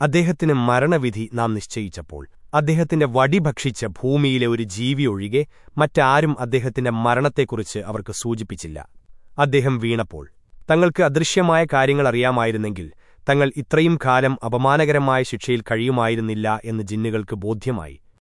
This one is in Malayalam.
അദ്ദേഹത്തിന് മരണവിധി നാം നിശ്ചയിച്ചപ്പോൾ അദ്ദേഹത്തിന്റെ വടി ഭക്ഷിച്ച ഭൂമിയിലെ ഒരു ജീവി ഒഴികെ മറ്റാരും അദ്ദേഹത്തിന്റെ മരണത്തെക്കുറിച്ച് അവർക്ക് സൂചിപ്പിച്ചില്ല. അദ്ദേഹം വീണപ്പോൾ തങ്ങൾക്ക് അദൃശ്യമായ കാര്യങ്ങൾ അറിയാമായിരുന്നെങ്കിൽ തങ്ങൾ ഇത്രയും കാലം അപമാനകരമായ ശിക്ഷയിൽ കഴിയുമായിരുന്നില്ല എന്ന് ജിന്നുകൾക്ക് ബോധ്യമായി.